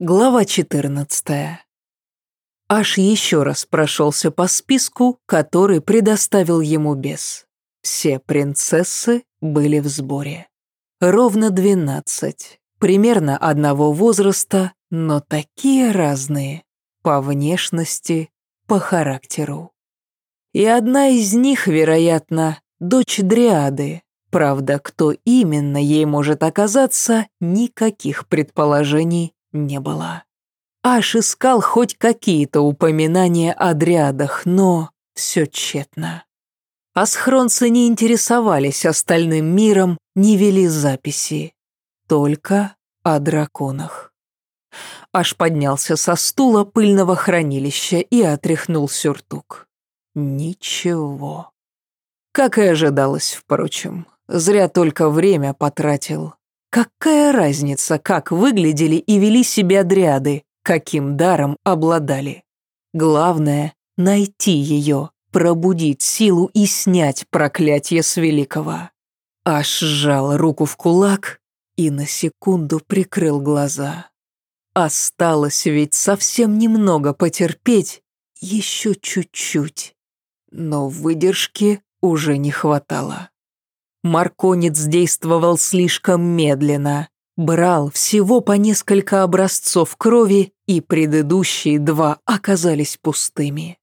Глава 14. Аж еще раз прошелся по списку, который предоставил ему бес. Все принцессы были в сборе. Ровно двенадцать, примерно одного возраста, но такие разные. По внешности, по характеру. И одна из них, вероятно, дочь Дриады. Правда, кто именно ей может оказаться, никаких предположений не было. Аш искал хоть какие-то упоминания о дрядах, но все тщетно. Асхронцы не интересовались остальным миром, не вели записи. Только о драконах. Аш поднялся со стула пыльного хранилища и отряхнул сюртук. Ничего. Как и ожидалось, впрочем. Зря только время потратил. Какая разница, как выглядели и вели себя дряды, каким даром обладали? Главное — найти ее, пробудить силу и снять проклятие с великого. Аж сжал руку в кулак и на секунду прикрыл глаза. Осталось ведь совсем немного потерпеть, еще чуть-чуть. Но выдержки уже не хватало. Марконец действовал слишком медленно. Брал всего по несколько образцов крови, и предыдущие два оказались пустыми.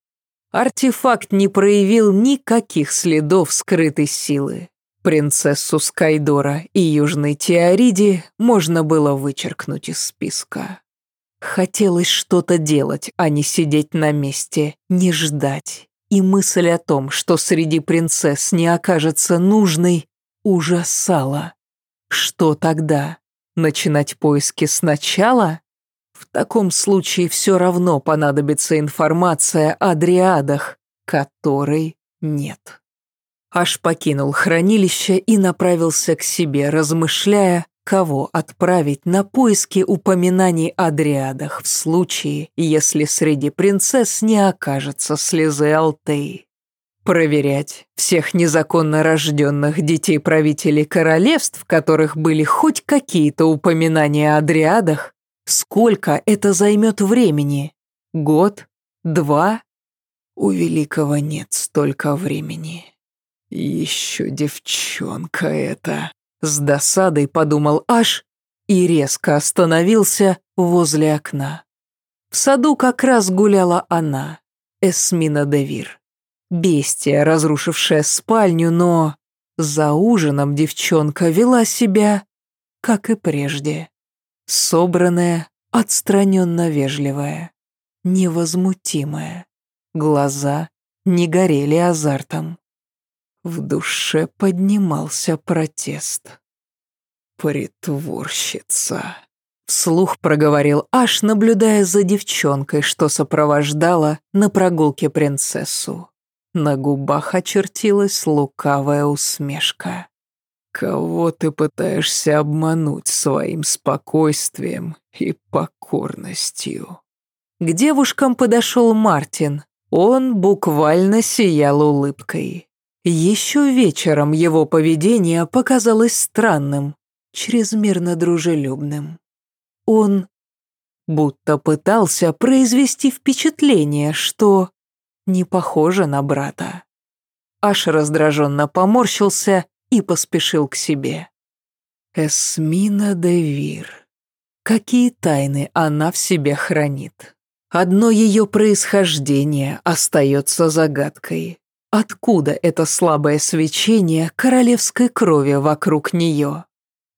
Артефакт не проявил никаких следов скрытой силы. Принцессу Скайдора и Южной Теориди можно было вычеркнуть из списка. Хотелось что-то делать, а не сидеть на месте, не ждать. И мысль о том, что среди принцесс не окажется нужной, ужасала. Что тогда? Начинать поиски сначала? В таком случае все равно понадобится информация о дриадах, которой нет. Аж покинул хранилище и направился к себе, размышляя, кого отправить на поиски упоминаний о дриадах в случае, если среди принцесс не окажется слезы Алтеи. Проверять всех незаконно рожденных детей правителей королевств, в которых были хоть какие-то упоминания о дриадах, сколько это займет времени? Год? Два? У Великого нет столько времени. Еще девчонка эта. С досадой подумал Аш и резко остановился возле окна. В саду как раз гуляла она, Эсмина Девир. Бестия, разрушившая спальню, но... За ужином девчонка вела себя, как и прежде. Собранная, отстраненно вежливая, невозмутимая. Глаза не горели азартом. В душе поднимался протест. «Притворщица», — вслух проговорил Аш, наблюдая за девчонкой, что сопровождала на прогулке принцессу. На губах очертилась лукавая усмешка. «Кого ты пытаешься обмануть своим спокойствием и покорностью?» К девушкам подошел Мартин. Он буквально сиял улыбкой. Еще вечером его поведение показалось странным, чрезмерно дружелюбным. Он будто пытался произвести впечатление, что не похожа на брата. Аш раздраженно поморщился и поспешил к себе. Эсмина де Вир. Какие тайны она в себе хранит? Одно ее происхождение остается загадкой. Откуда это слабое свечение королевской крови вокруг нее?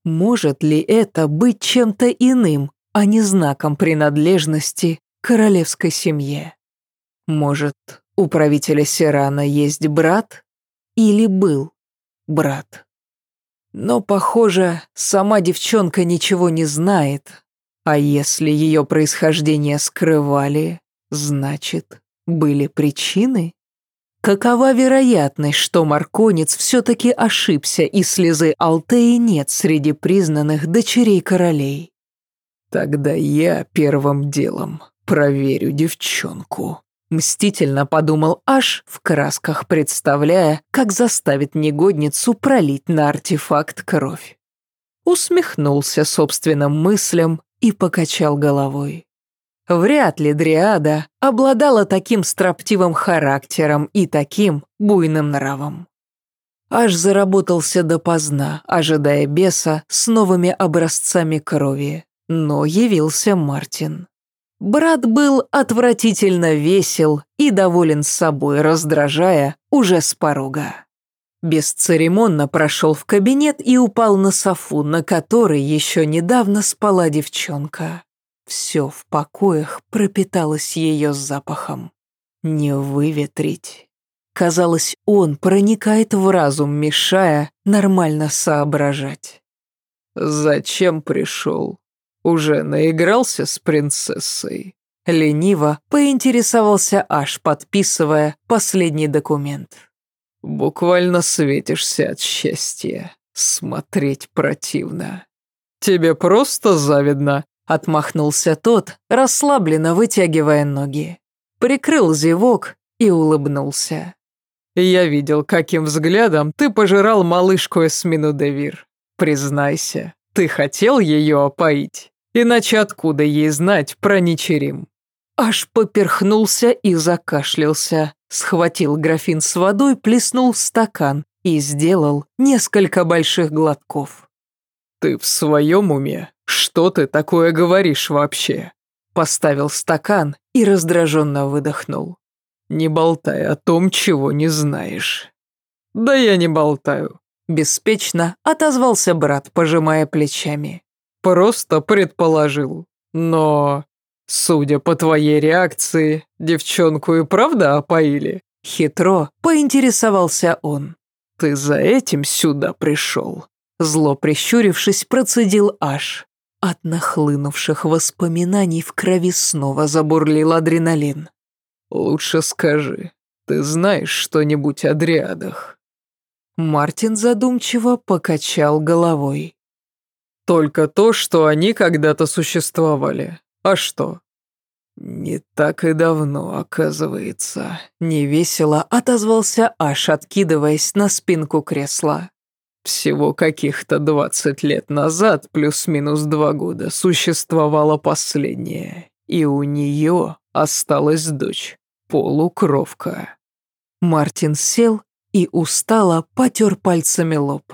Может ли это быть чем-то иным, а не знаком принадлежности королевской семье? Может, у правителя Сирана есть брат? Или был брат? Но, похоже, сама девчонка ничего не знает. А если ее происхождение скрывали, значит, были причины? Какова вероятность, что Марконец все-таки ошибся, и слезы Алтеи нет среди признанных дочерей королей? Тогда я первым делом проверю девчонку. Мстительно подумал Аш, в красках представляя, как заставит негодницу пролить на артефакт кровь. Усмехнулся собственным мыслям и покачал головой. Вряд ли Дриада обладала таким строптивым характером и таким буйным нравом. Аж заработался допоздна, ожидая беса с новыми образцами крови. Но явился Мартин. Брат был отвратительно весел и доволен собой, раздражая уже с порога. Бесцеремонно прошел в кабинет и упал на софу, на которой еще недавно спала девчонка. Все в покоях пропиталось ее запахом. Не выветрить. Казалось, он проникает в разум, мешая нормально соображать. «Зачем пришел? Уже наигрался с принцессой?» Лениво поинтересовался Аш, подписывая последний документ. Буквально светишься от счастья. Смотреть противно. Тебе просто завидно, отмахнулся тот, расслабленно вытягивая ноги. Прикрыл зевок и улыбнулся. Я видел, каким взглядом ты пожирал малышку Эсмину Девир. Признайся, ты хотел ее опоить, иначе откуда ей знать про Ничерим? Аж поперхнулся и закашлялся. Схватил графин с водой, плеснул в стакан и сделал несколько больших глотков. «Ты в своем уме? Что ты такое говоришь вообще?» Поставил стакан и раздраженно выдохнул. «Не болтай о том, чего не знаешь». «Да я не болтаю», – беспечно отозвался брат, пожимая плечами. «Просто предположил. Но «Судя по твоей реакции, девчонку и правда опоили?» Хитро поинтересовался он. «Ты за этим сюда пришел?» Зло прищурившись, процедил аж. От нахлынувших воспоминаний в крови снова забурлил адреналин. «Лучше скажи, ты знаешь что-нибудь о дриадах?» Мартин задумчиво покачал головой. «Только то, что они когда-то существовали. А что? Не так и давно, оказывается. Невесело отозвался Аш, откидываясь на спинку кресла. Всего каких-то двадцать лет назад, плюс-минус два года, существовала последняя. И у нее осталась дочь, полукровка. Мартин сел и устало потер пальцами лоб.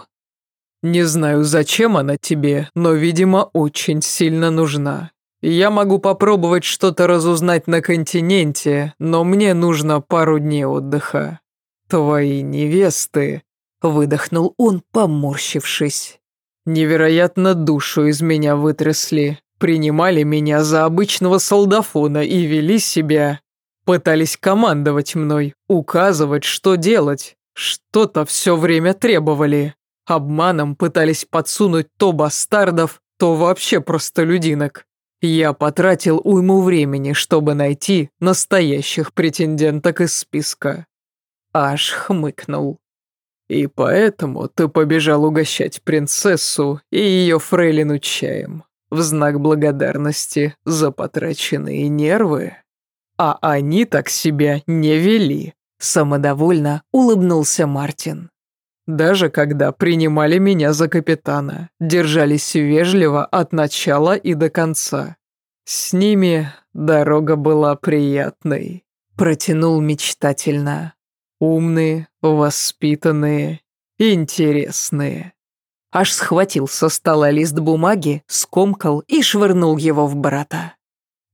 «Не знаю, зачем она тебе, но, видимо, очень сильно нужна. Я могу попробовать что-то разузнать на континенте, но мне нужно пару дней отдыха. Твои невесты...» Выдохнул он, поморщившись. «Невероятно душу из меня вытрясли, принимали меня за обычного солдафона и вели себя. Пытались командовать мной, указывать, что делать. Что-то все время требовали. Обманом пытались подсунуть то бастардов, то вообще простолюдинок. Я потратил уйму времени, чтобы найти настоящих претенденток из списка. Аж хмыкнул. И поэтому ты побежал угощать принцессу и ее фрейлину чаем в знак благодарности за потраченные нервы. А они так себя не вели. Самодовольно улыбнулся Мартин. Даже когда принимали меня за капитана, держались вежливо от начала и до конца. С ними дорога была приятной. Протянул мечтательно. Умные, воспитанные, интересные. Аж схватил со стола лист бумаги, скомкал и швырнул его в брата.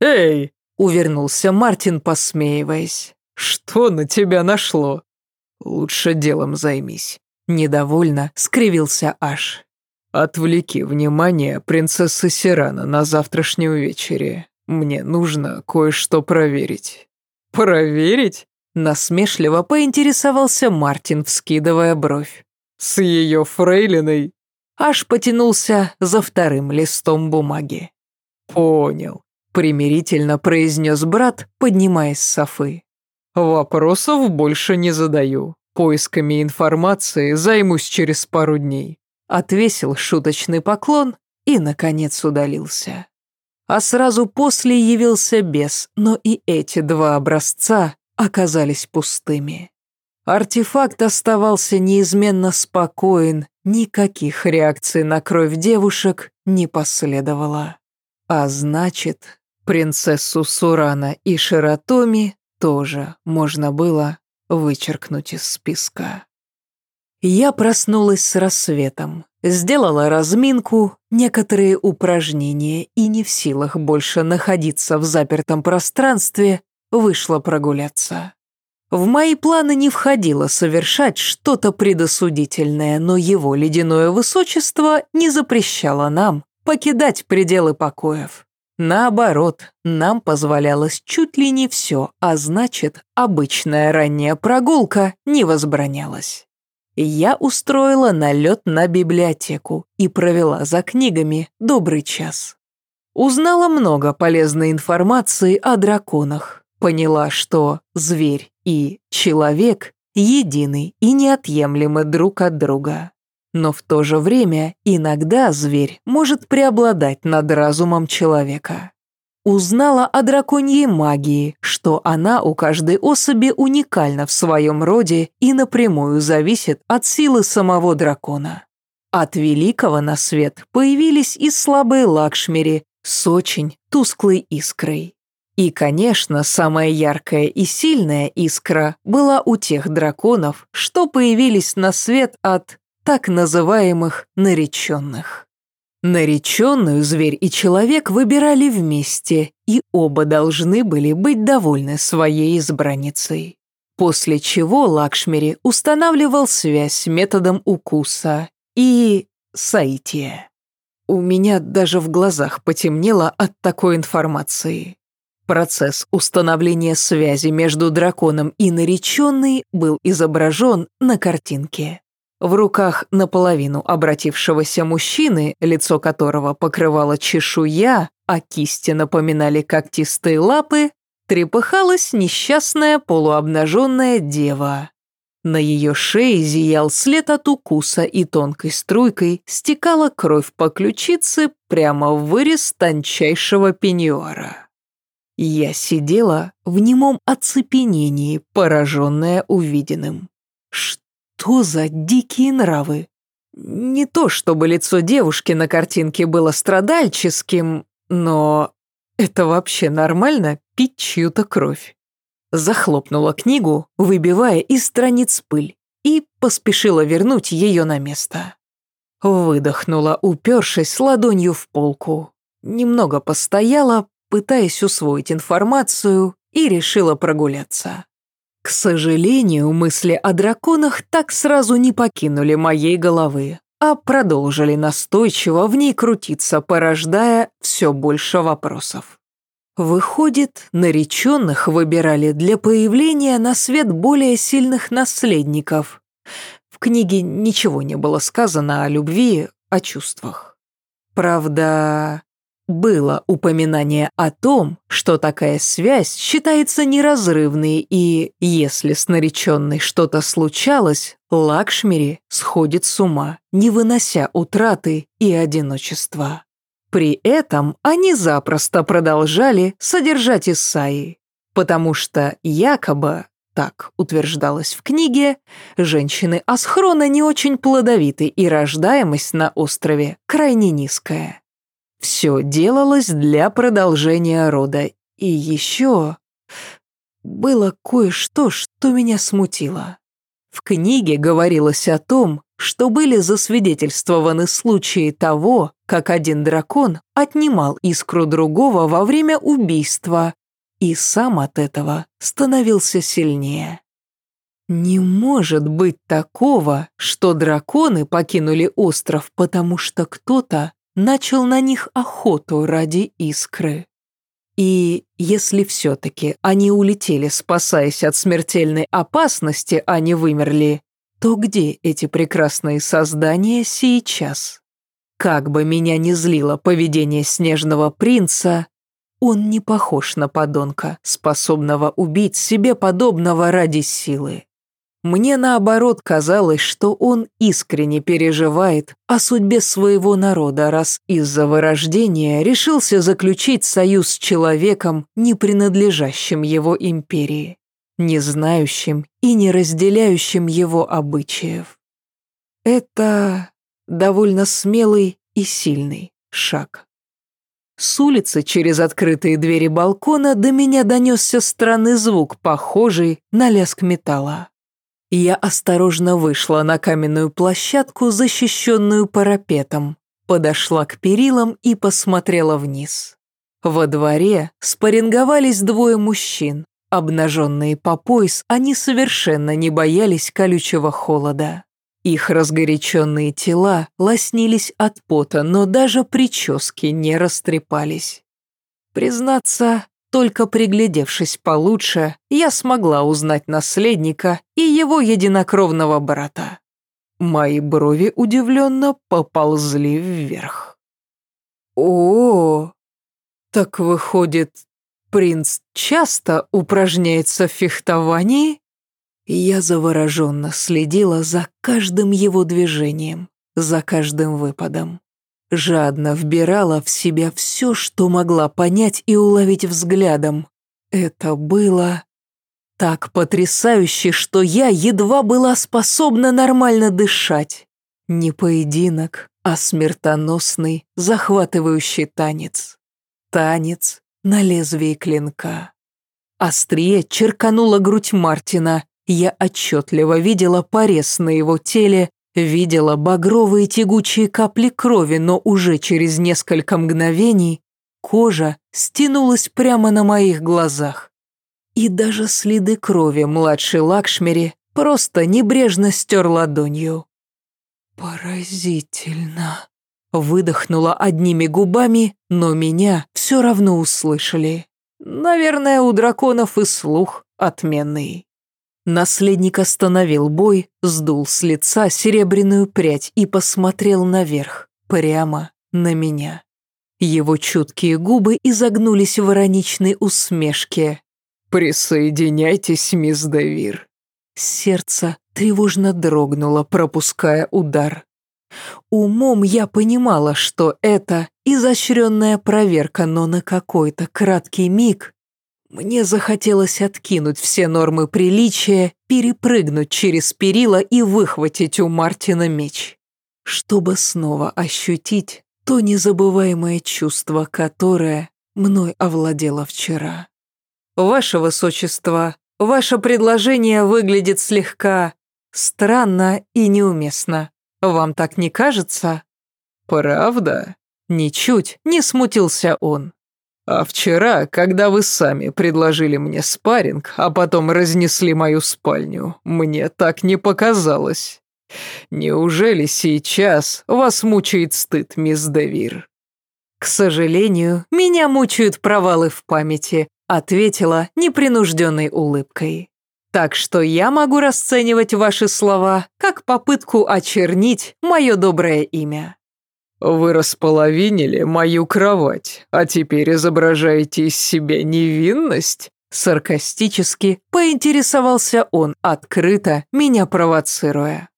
«Эй!» — увернулся Мартин, посмеиваясь. «Что на тебя нашло?» «Лучше делом займись. Недовольно скривился Аш. «Отвлеки внимание принцессы Сирана на завтрашнем вечере. Мне нужно кое-что проверить». «Проверить?» Насмешливо поинтересовался Мартин, вскидывая бровь. «С ее фрейлиной?» Аж потянулся за вторым листом бумаги. «Понял», — примирительно произнес брат, поднимаясь с софы. «Вопросов больше не задаю. Поисками информации займусь через пару дней. Отвесил шуточный поклон и, наконец, удалился. А сразу после явился бес, но и эти два образца оказались пустыми. Артефакт оставался неизменно спокоен, никаких реакций на кровь девушек не последовало. А значит, принцессу Сурана и Ширатоми тоже можно было вычеркнуть из списка. Я проснулась с рассветом, сделала разминку, некоторые упражнения и не в силах больше находиться в запертом пространстве, вышла прогуляться. В мои планы не входило совершать что-то предосудительное, но его ледяное высочество не запрещало нам покидать пределы покоев. Наоборот, нам позволялось чуть ли не все, а значит, обычная ранняя прогулка не возбранялась. Я устроила налет на библиотеку и провела за книгами добрый час. Узнала много полезной информации о драконах, поняла, что зверь и человек едины и неотъемлемы друг от друга. Но в то же время иногда зверь может преобладать над разумом человека. Узнала о драконьей магии, что она у каждой особи уникальна в своем роде и напрямую зависит от силы самого дракона. От великого на свет появились и слабые лакшмери с очень тусклой искрой. И, конечно, самая яркая и сильная искра была у тех драконов, что появились на свет от так называемых нареченных. Нареченную зверь и человек выбирали вместе, и оба должны были быть довольны своей избранницей. После чего Лакшмири устанавливал связь методом укуса и сайтия. У меня даже в глазах потемнело от такой информации. Процесс установления связи между драконом и нареченной был изображен на картинке. В руках наполовину обратившегося мужчины, лицо которого покрывало чешуя, а кисти напоминали когтистые лапы, трепыхалась несчастная полуобнаженная дева. На ее шее зиял след от укуса и тонкой струйкой стекала кровь по ключице прямо в вырез тончайшего пеньюара. Я сидела в немом оцепенении, пораженная увиденным. Что? За дикие нравы? Не то чтобы лицо девушки на картинке было страдальческим, но это вообще нормально пить чью-то кровь. Захлопнула книгу, выбивая из страниц пыль, и поспешила вернуть ее на место. Выдохнула, упершись ладонью в полку. Немного постояла, пытаясь усвоить информацию, и решила прогуляться. К сожалению, мысли о драконах так сразу не покинули моей головы, а продолжили настойчиво в ней крутиться, порождая все больше вопросов. Выходит, нареченных выбирали для появления на свет более сильных наследников. В книге ничего не было сказано о любви, о чувствах. Правда, было упоминание о том, что такая связь считается неразрывной, и если с нареченной что-то случалось, Лакшмири сходит с ума, не вынося утраты и одиночества. При этом они запросто продолжали содержать Исаи, потому что якобы, так утверждалось в книге, женщины Асхрона не очень плодовиты и рождаемость на острове крайне низкая. Все делалось для продолжения рода. И еще было кое-что, что меня смутило. В книге говорилось о том, что были засвидетельствованы случаи того, как один дракон отнимал искру другого во время убийства и сам от этого становился сильнее. Не может быть такого, что драконы покинули остров, потому что кто-то начал на них охоту ради искры. И если все-таки они улетели, спасаясь от смертельной опасности, а не вымерли, то где эти прекрасные создания сейчас? Как бы меня ни злило поведение снежного принца, он не похож на подонка, способного убить себе подобного ради силы. Мне наоборот казалось, что он искренне переживает о судьбе своего народа, раз из-за вырождения решился заключить союз с человеком, не принадлежащим его империи, не знающим и не разделяющим его обычаев. Это довольно смелый и сильный шаг. С улицы через открытые двери балкона до меня донесся странный звук, похожий на лязг металла. Я осторожно вышла на каменную площадку, защищенную парапетом, подошла к перилам и посмотрела вниз. Во дворе спарринговались двое мужчин. Обнаженные по пояс, они совершенно не боялись колючего холода. Их разгоряченные тела лоснились от пота, но даже прически не растрепались. Признаться, только приглядевшись получше, я смогла узнать наследника и его единокровного брата. Мои брови удивленно поползли вверх. О, так выходит, принц часто упражняется в фехтовании? Я завороженно следила за каждым его движением, за каждым выпадом. Жадно вбирала в себя все, что могла понять и уловить взглядом. Это было так потрясающе, что я едва была способна нормально дышать. Не поединок, а смертоносный, захватывающий танец. Танец на лезвии клинка. Острие черканула грудь Мартина. Я отчетливо видела порез на его теле, видела багровые тягучие капли крови, но уже через несколько мгновений кожа стянулась прямо на моих глазах. И даже следы крови младшей Лакшмери просто небрежно стер ладонью. «Поразительно», Выдохнула одними губами, но меня все равно услышали. Наверное, у драконов и слух отменный. Наследник остановил бой, сдул с лица серебряную прядь и посмотрел наверх, прямо на меня. Его чуткие губы изогнулись в ироничной усмешке. «Присоединяйтесь, мисс Девир». Сердце тревожно дрогнуло, пропуская удар. Умом я понимала, что это изощренная проверка, но на какой-то краткий миг мне захотелось откинуть все нормы приличия, перепрыгнуть через перила и выхватить у Мартина меч, чтобы снова ощутить то незабываемое чувство, которое мной овладело вчера. «Ваше Высочество, ваше предложение выглядит слегка странно и неуместно», вам так не кажется?» «Правда?» Ничуть не смутился он. «А вчера, когда вы сами предложили мне спарринг, а потом разнесли мою спальню, мне так не показалось. Неужели сейчас вас мучает стыд, мисс Девир?» «К сожалению, меня мучают провалы в памяти», ответила непринужденной улыбкой. Так что я могу расценивать ваши слова как попытку очернить мое доброе имя. Вы располовинили мою кровать, а теперь изображаете из себя невинность? Саркастически поинтересовался он, открыто меня провоцируя.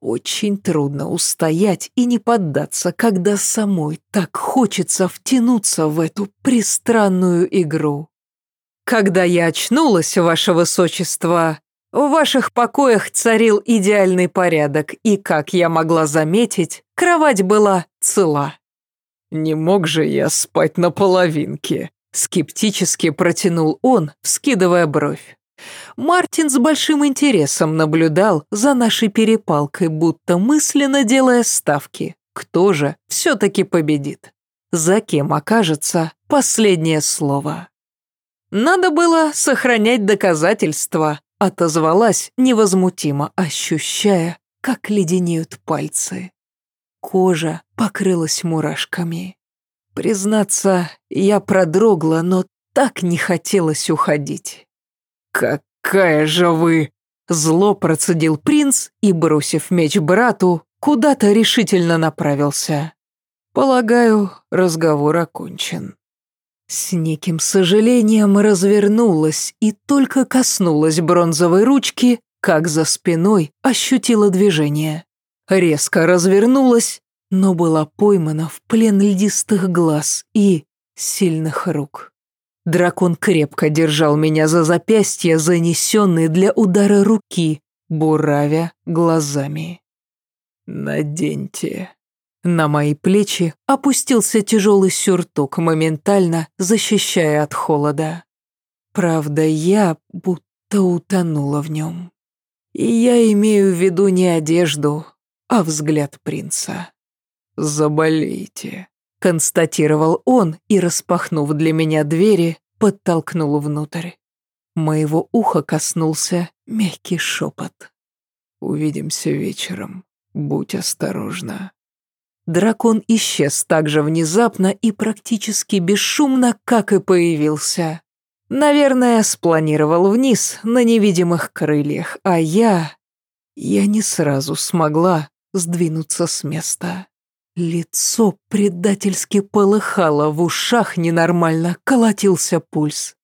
Очень трудно устоять и не поддаться, когда самой так хочется втянуться в эту пристранную игру. Когда я очнулась, ваше высочество, в ваших покоях царил идеальный порядок, и, как я могла заметить, кровать была цела. Не мог же я спать на половинке, скептически протянул он, вскидывая бровь. Мартин с большим интересом наблюдал за нашей перепалкой, будто мысленно делая ставки. Кто же все-таки победит? За кем окажется последнее слово? Надо было сохранять доказательства, отозвалась невозмутимо, ощущая, как леденеют пальцы. Кожа покрылась мурашками. Признаться, я продрогла, но так не хотелось уходить. «Какая же вы!» Зло процедил принц и, бросив меч брату, куда-то решительно направился. Полагаю, разговор окончен. С неким сожалением развернулась и только коснулась бронзовой ручки, как за спиной ощутила движение. Резко развернулась, но была поймана в плен льдистых глаз и сильных рук. Дракон крепко держал меня за запястье, занесенные для удара руки, буравя глазами. «Наденьте», На мои плечи опустился тяжелый сюртук, моментально защищая от холода. Правда, я будто утонула в нем. И я имею в виду не одежду, а взгляд принца. «Заболейте», — констатировал он и, распахнув для меня двери, подтолкнул внутрь. Моего уха коснулся мягкий шепот. «Увидимся вечером. Будь осторожна». Дракон исчез так же внезапно и практически бесшумно, как и появился. Наверное, спланировал вниз на невидимых крыльях, а я... Я не сразу смогла сдвинуться с места. Лицо предательски полыхало, в ушах ненормально колотился пульс.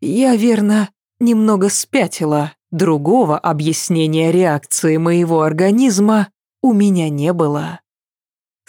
Я, верно, немного спятила. Другого объяснения реакции моего организма у меня не было.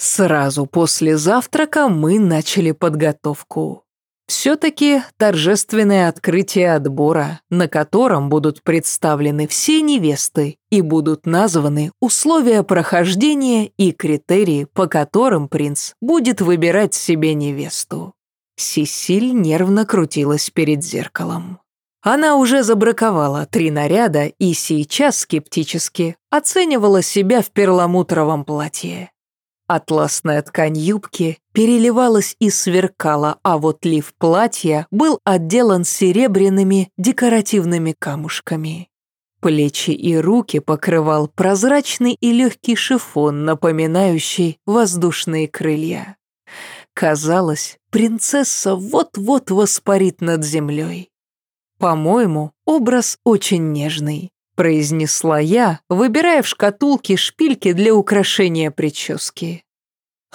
Сразу после завтрака мы начали подготовку. Все-таки торжественное открытие отбора, на котором будут представлены все невесты и будут названы условия прохождения и критерии, по которым принц будет выбирать себе невесту. Сисиль нервно крутилась перед зеркалом. Она уже забраковала три наряда и сейчас скептически оценивала себя в перламутровом платье. Атласная ткань юбки переливалась и сверкала, а вот лиф платья был отделан серебряными декоративными камушками. Плечи и руки покрывал прозрачный и легкий шифон, напоминающий воздушные крылья. Казалось, принцесса вот-вот воспарит над землей. По-моему, образ очень нежный произнесла я, выбирая в шкатулке шпильки для украшения прически.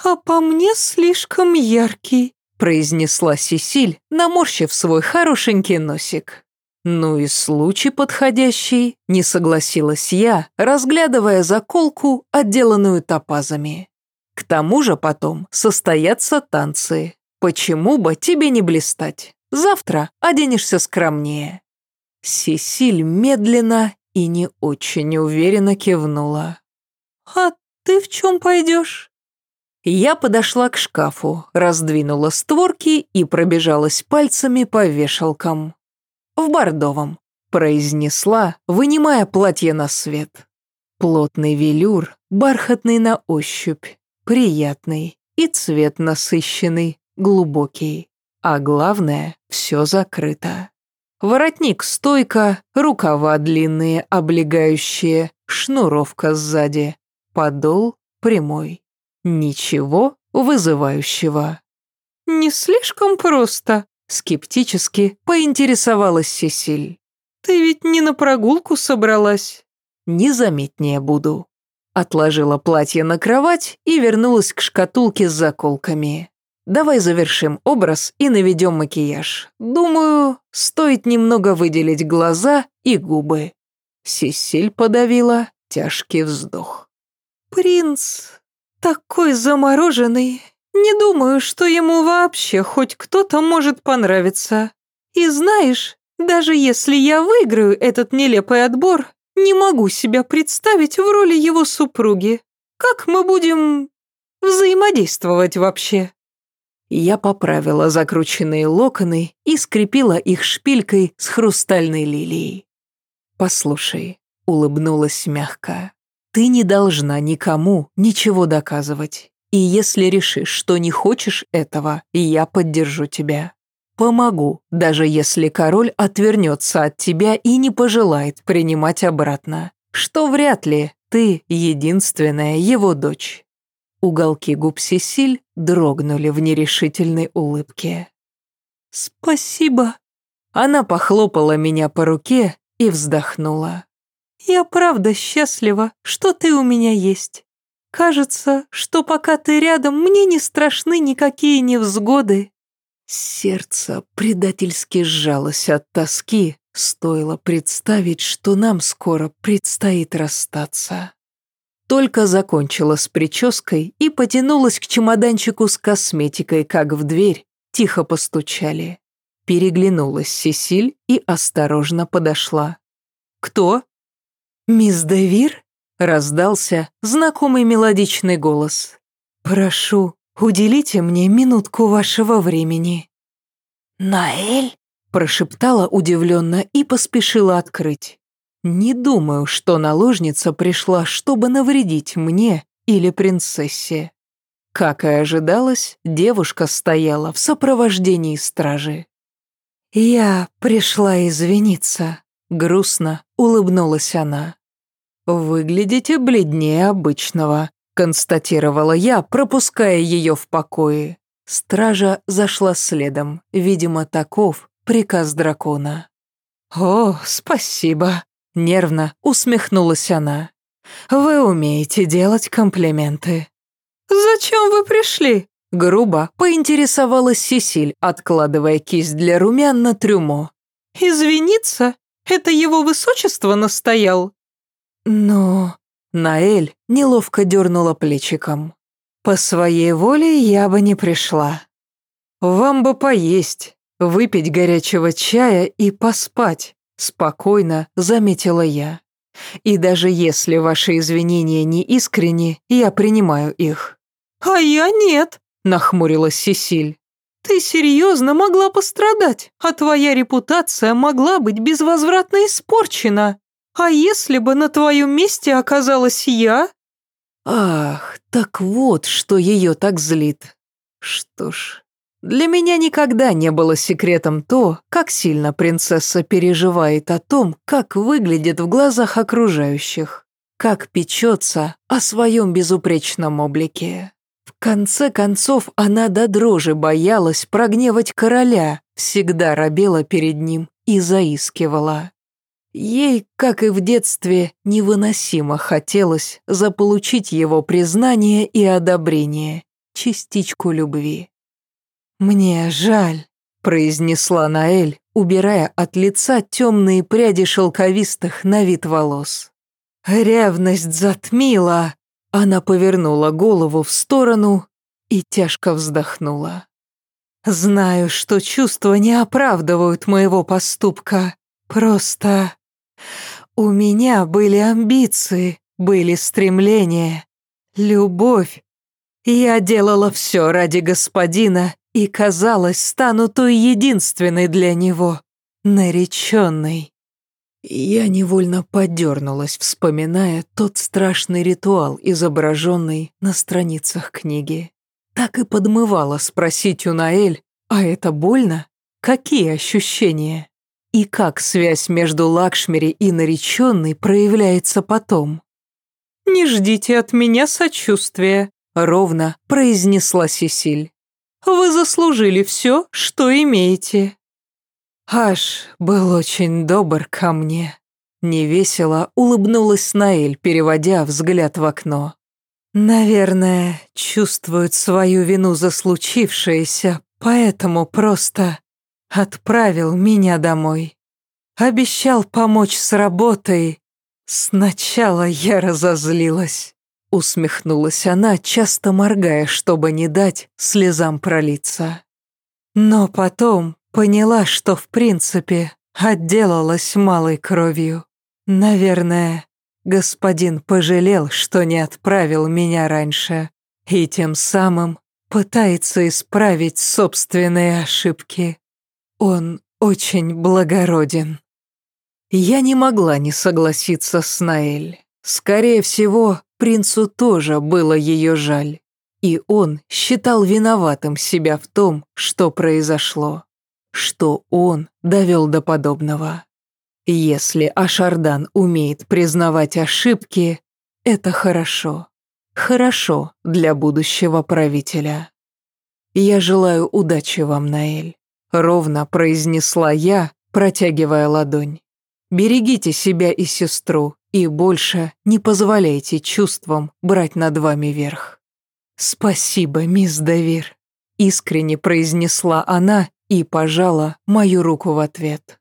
«А по мне слишком яркий», произнесла Сесиль, наморщив свой хорошенький носик. «Ну и случай подходящий», — не согласилась я, разглядывая заколку, отделанную топазами. «К тому же потом состоятся танцы. Почему бы тебе не блистать? Завтра оденешься скромнее». Сесиль медленно и не очень уверенно кивнула. «А ты в чем пойдешь?» Я подошла к шкафу, раздвинула створки и пробежалась пальцами по вешалкам. «В бордовом», — произнесла, вынимая платье на свет. Плотный велюр, бархатный на ощупь, приятный и цвет насыщенный, глубокий. А главное, все закрыто. Воротник стойка, рукава длинные, облегающие, шнуровка сзади, подол прямой. Ничего вызывающего. «Не слишком просто», — скептически поинтересовалась Сесиль. «Ты ведь не на прогулку собралась?» «Незаметнее буду». Отложила платье на кровать и вернулась к шкатулке с заколками. Давай завершим образ и наведем макияж. Думаю, стоит немного выделить глаза и губы. Сесиль подавила тяжкий вздох. Принц такой замороженный. Не думаю, что ему вообще хоть кто-то может понравиться. И знаешь, даже если я выиграю этот нелепый отбор, не могу себя представить в роли его супруги. Как мы будем взаимодействовать вообще? Я поправила закрученные локоны и скрепила их шпилькой с хрустальной лилией. «Послушай», — улыбнулась мягко, — «ты не должна никому ничего доказывать. И если решишь, что не хочешь этого, я поддержу тебя. Помогу, даже если король отвернется от тебя и не пожелает принимать обратно, что вряд ли ты единственная его дочь». Уголки губ Сесиль дрогнули в нерешительной улыбке. «Спасибо». Она похлопала меня по руке и вздохнула. «Я правда счастлива, что ты у меня есть. Кажется, что пока ты рядом, мне не страшны никакие невзгоды». Сердце предательски сжалось от тоски, стоило представить, что нам скоро предстоит расстаться. Только закончила с прической и потянулась к чемоданчику с косметикой, как в дверь тихо постучали. Переглянулась Сесиль и осторожно подошла. «Кто?» «Мисс Девир?» — раздался знакомый мелодичный голос. «Прошу, уделите мне минутку вашего времени». «Наэль?» – прошептала удивленно и поспешила открыть. «Не думаю, что наложница пришла, чтобы навредить мне или принцессе». Как и ожидалось, девушка стояла в сопровождении стражи. «Я пришла извиниться», — грустно улыбнулась она. «Выглядите бледнее обычного», — констатировала я, пропуская ее в покое. Стража зашла следом, видимо, таков приказ дракона. «О, спасибо», — нервно усмехнулась она. «Вы умеете делать комплименты». «Зачем вы пришли?» Грубо поинтересовалась Сесиль, откладывая кисть для румян на трюмо. «Извиниться? Это его высочество настоял?» «Но...» Наэль неловко дернула плечиком. «По своей воле я бы не пришла. Вам бы поесть, выпить горячего чая и поспать», спокойно заметила я. «И даже если ваши извинения не искренни, я принимаю их». «А я нет», нахмурилась Сесиль. «Ты серьезно могла пострадать, а твоя репутация могла быть безвозвратно испорчена. А если бы на твоем месте оказалась я?» Ах, так вот, что ее так злит. Что ж, для меня никогда не было секретом то, как сильно принцесса переживает о том, как выглядит в глазах окружающих, как печется о своем безупречном облике. В конце концов, она до дрожи боялась прогневать короля, всегда робела перед ним и заискивала. Ей, как и в детстве, невыносимо хотелось заполучить его признание и одобрение, частичку любви. «Мне жаль», — произнесла Наэль, убирая от лица темные пряди шелковистых на вид волос. Ревность затмила, она повернула голову в сторону и тяжко вздохнула. «Знаю, что чувства не оправдывают моего поступка. Просто у меня были амбиции, были стремления, любовь. Я делала все ради господина и, казалось, стану той единственной для него, нареченной. Я невольно подернулась, вспоминая тот страшный ритуал, изображенный на страницах книги. Так и подмывала спросить у Наэль, а это больно? Какие ощущения? И как связь между Лакшмери и нареченной проявляется потом? «Не ждите от меня сочувствия», — ровно произнесла Сесиль. «Вы заслужили все, что имеете». Аш был очень добр ко мне. Невесело улыбнулась Наэль, переводя взгляд в окно. Наверное, чувствует свою вину за случившееся, поэтому просто отправил меня домой. Обещал помочь с работой. Сначала я разозлилась. Усмехнулась она, часто моргая, чтобы не дать слезам пролиться. Но потом Поняла, что в принципе отделалась малой кровью. Наверное, господин пожалел, что не отправил меня раньше, и тем самым пытается исправить собственные ошибки. Он очень благороден. Я не могла не согласиться с Наэль. Скорее всего, принцу тоже было ее жаль, и он считал виноватым себя в том, что произошло что он довел до подобного. Если Ашардан умеет признавать ошибки, это хорошо. Хорошо для будущего правителя. Я желаю удачи вам, Наэль. Ровно произнесла я, протягивая ладонь. Берегите себя и сестру, и больше не позволяйте чувствам брать над вами верх. Спасибо, мисс Давир, искренне произнесла она и пожала мою руку в ответ.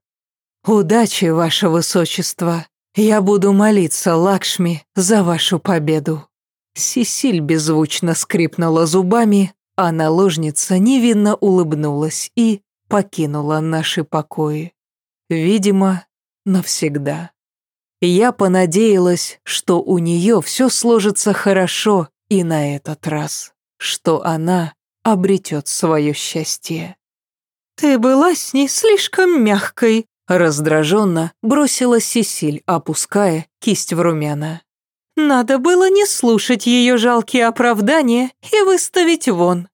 «Удачи, ваше высочество! Я буду молиться Лакшми за вашу победу!» Сисиль беззвучно скрипнула зубами, а наложница невинно улыбнулась и покинула наши покои. Видимо, навсегда. Я понадеялась, что у нее все сложится хорошо и на этот раз. что она обретет свое счастье. «Ты была с ней слишком мягкой», раздраженно бросила Сесиль, опуская кисть в румяна. «Надо было не слушать ее жалкие оправдания и выставить вон».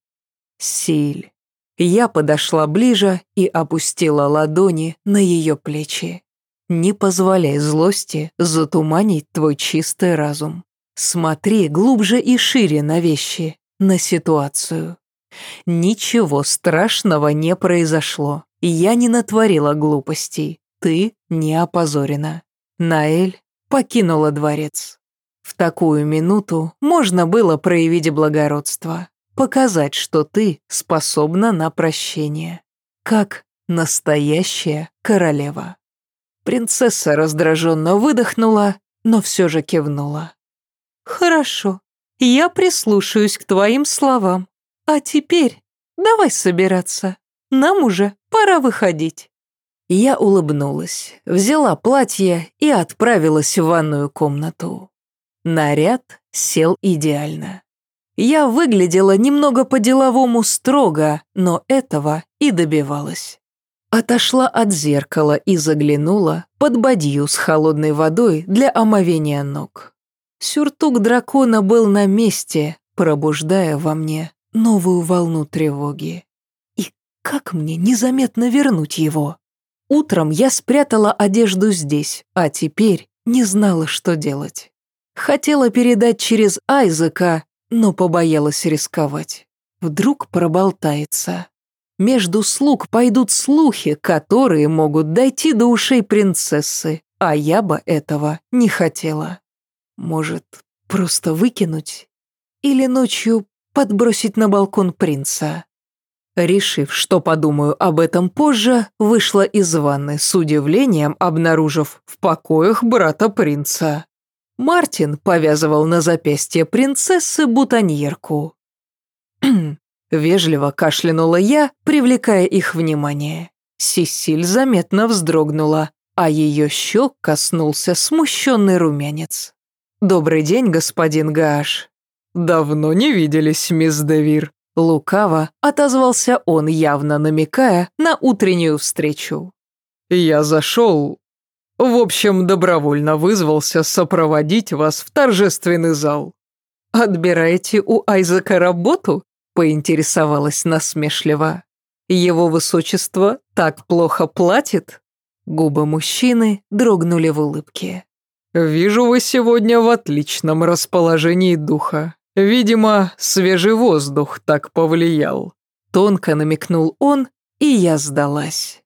Силь. Я подошла ближе и опустила ладони на ее плечи. Не позволяй злости затуманить твой чистый разум. Смотри глубже и шире на вещи, на ситуацию. Ничего страшного не произошло. Я не натворила глупостей. Ты не опозорена. Наэль покинула дворец. В такую минуту можно было проявить благородство, показать, что ты способна на прощение, как настоящая королева. Принцесса раздраженно выдохнула, но все же кивнула. «Хорошо, я прислушаюсь к твоим словам. А теперь давай собираться. Нам уже пора выходить». Я улыбнулась, взяла платье и отправилась в ванную комнату. Наряд сел идеально. Я выглядела немного по-деловому строго, но этого и добивалась. Отошла от зеркала и заглянула под бадью с холодной водой для омовения ног. Сюртук дракона был на месте, пробуждая во мне новую волну тревоги. И как мне незаметно вернуть его? Утром я спрятала одежду здесь, а теперь не знала, что делать. Хотела передать через Айзека, но побоялась рисковать. Вдруг проболтается. Между слуг пойдут слухи, которые могут дойти до ушей принцессы, а я бы этого не хотела. Может, просто выкинуть? Или ночью подбросить на балкон принца? Решив, что подумаю об этом позже, вышла из ванны с удивлением, обнаружив в покоях брата принца. Мартин повязывал на запястье принцессы бутоньерку. Вежливо кашлянула я, привлекая их внимание. Сисиль заметно вздрогнула, а ее щек коснулся смущенный румянец. «Добрый день, господин Гаш». «Давно не виделись, мисс Девир». Лукаво отозвался он, явно намекая на утреннюю встречу. «Я зашел. В общем, добровольно вызвался сопроводить вас в торжественный зал». «Отбираете у Айзека работу?» Поинтересовалась насмешливо. «Его высочество так плохо платит?» Губы мужчины дрогнули в улыбке. «Вижу, вы сегодня в отличном расположении духа. Видимо, свежий воздух так повлиял». Тонко намекнул он, и я сдалась.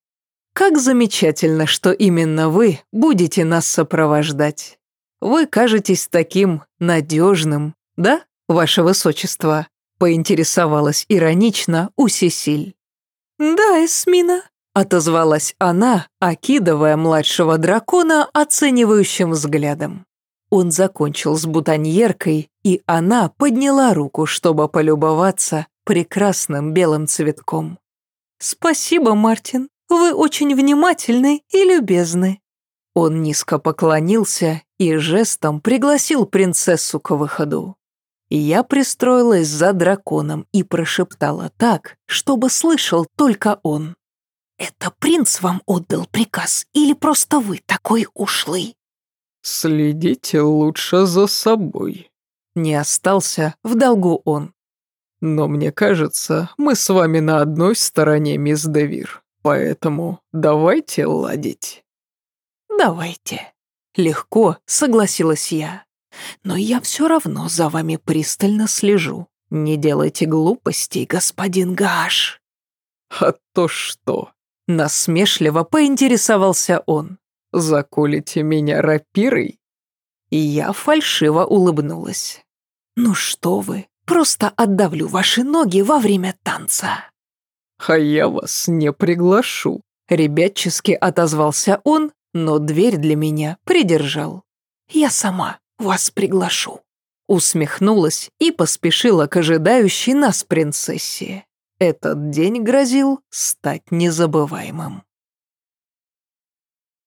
«Как замечательно, что именно вы будете нас сопровождать. Вы кажетесь таким надежным, да, ваше высочество?» Поинтересовалась иронично у Сесиль. «Да, Эсмина», — отозвалась она, окидывая младшего дракона оценивающим взглядом. Он закончил с бутоньеркой, и она подняла руку, чтобы полюбоваться прекрасным белым цветком. «Спасибо, Мартин, вы очень внимательны и любезны». Он низко поклонился и жестом пригласил принцессу к выходу. Я пристроилась за драконом и прошептала так, чтобы слышал только он. «Это принц вам отдал приказ или просто вы такой ушлый?» «Следите лучше за собой». Не остался в долгу он. «Но мне кажется, мы с вами на одной стороне, мисс Девир, поэтому давайте ладить». «Давайте». Легко согласилась я. Но я все равно за вами пристально слежу. Не делайте глупостей, господин Гаш». «А то что?» Насмешливо поинтересовался он. «Заколите меня рапирой?» И я фальшиво улыбнулась. «Ну что вы, просто отдавлю ваши ноги во время танца». «А я вас не приглашу», — ребячески отозвался он, но дверь для меня придержал. «Я сама», вас приглашу». Усмехнулась и поспешила к ожидающей нас принцессе. Этот день грозил стать незабываемым.